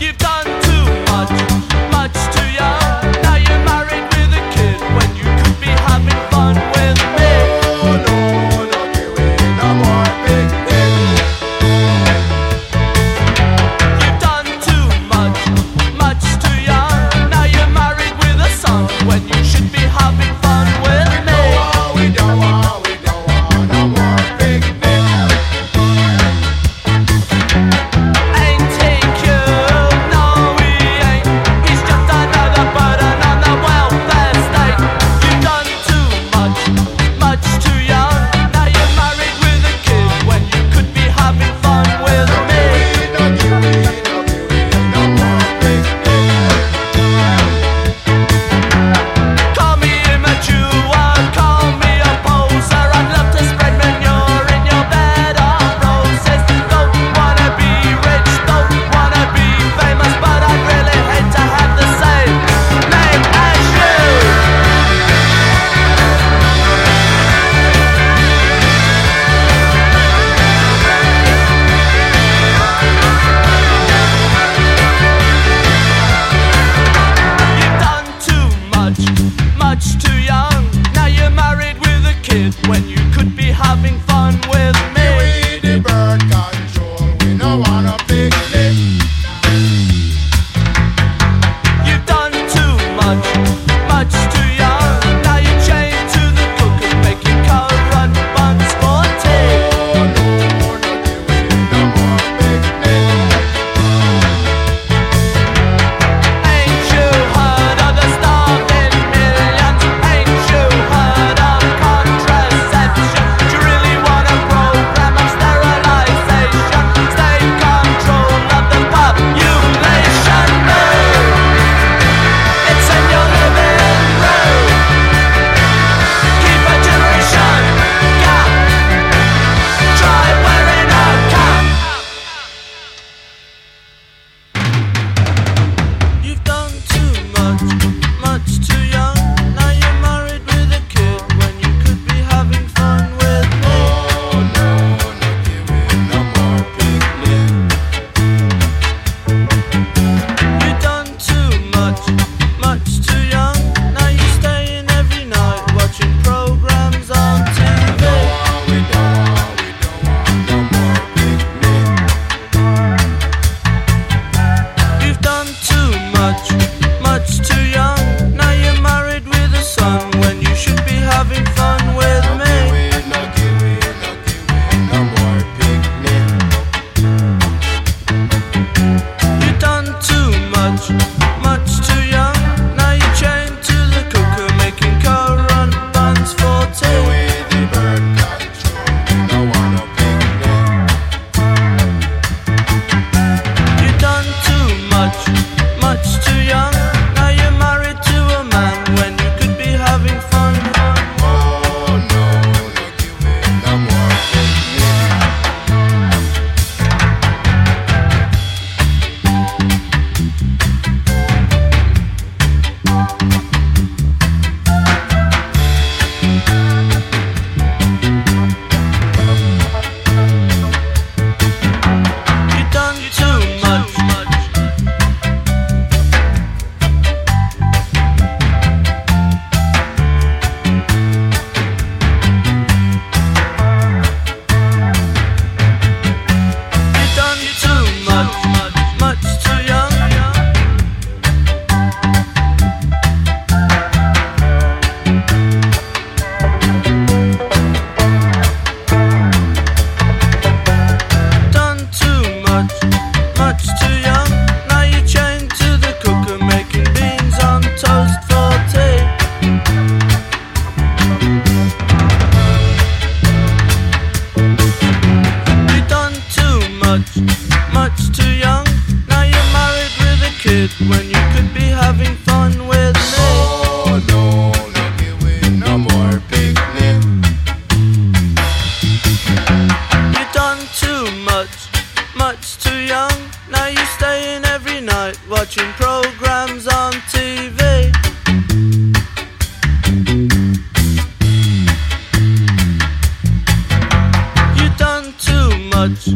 you've done. watching programs on TV. You done too much,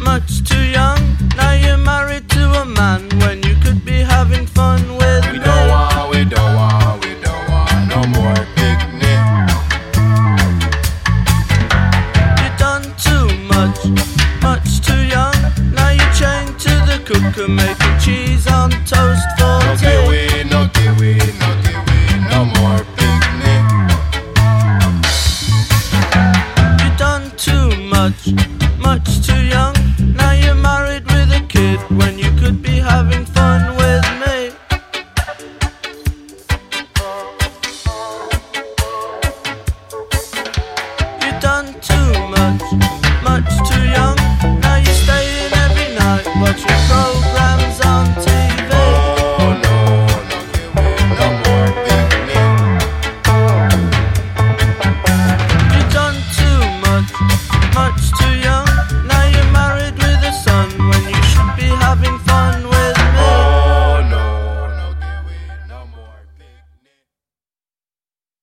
much too young. Now you're married to a man when you could be having fun with we me. We don't want, we don't want, we don't want no more picnic. You done too much, much too young. Now you're chained to the cooker making cheese on. Much, much too young. Now you're married with a kid when you could be having fun with me. You've done too much, much too young. Now you're staying every night watching programs on much too young.